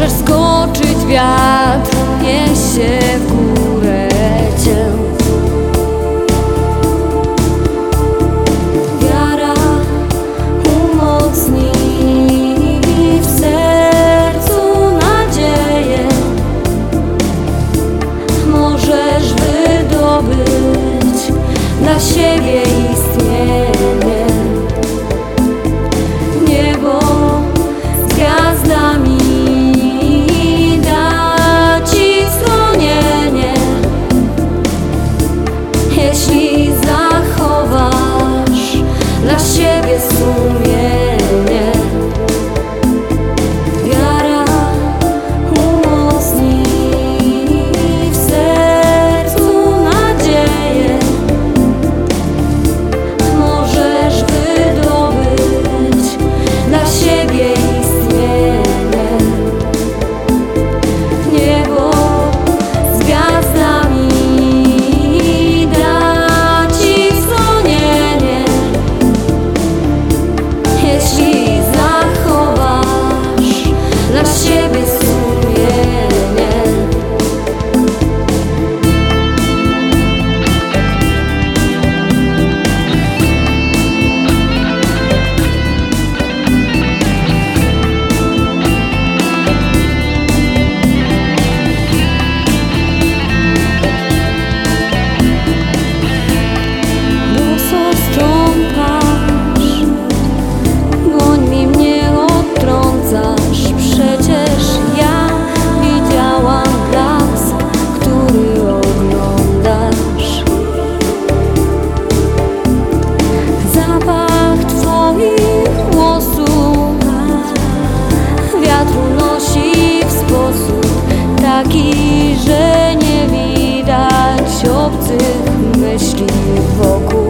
Możesz skoczyć wiatr, niesie w górę cię استریم وک